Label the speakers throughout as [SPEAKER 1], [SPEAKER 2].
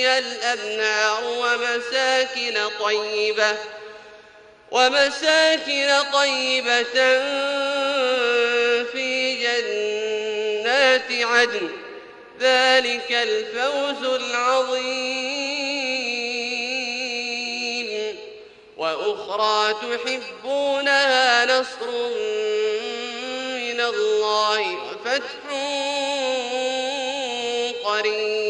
[SPEAKER 1] تحتها الأنهار ومساكن طيبة ومساكن طيبة في جنات عدن. ذلك الفوز العظيم. وأخرى تحبونها نصر من الله وفتح قريب.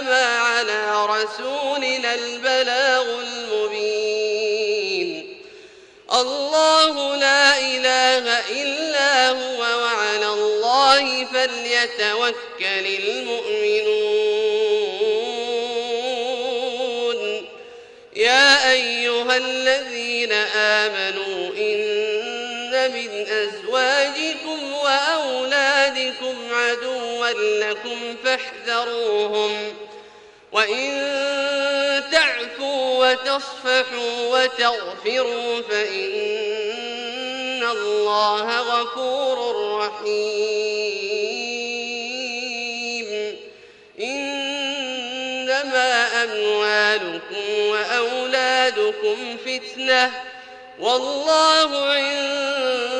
[SPEAKER 1] فإنما على رسولنا البلاغ المبين. الله لا إله إلا هو وعلى الله فليتوكل المؤمنون. يا أيها الذين آمنوا إن من أزواجكم وأولادكم عدوا لكم فاحذروهم. وإن تعفوا وتصفحوا وتغفروا فإن الله غفور رحيم. إنما أموالكم وأولادكم فتنة والله عنده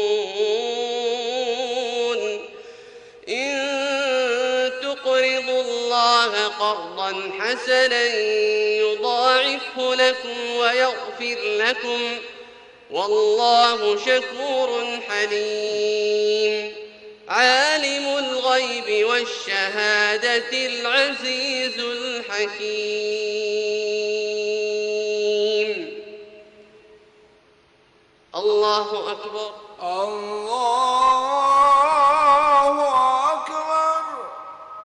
[SPEAKER 1] قرضا حسنا يضاعفه لكم ويغفر لكم والله شكور حليم عالم الغيب والشهادة العزيز الحكيم الله أكبر
[SPEAKER 2] الله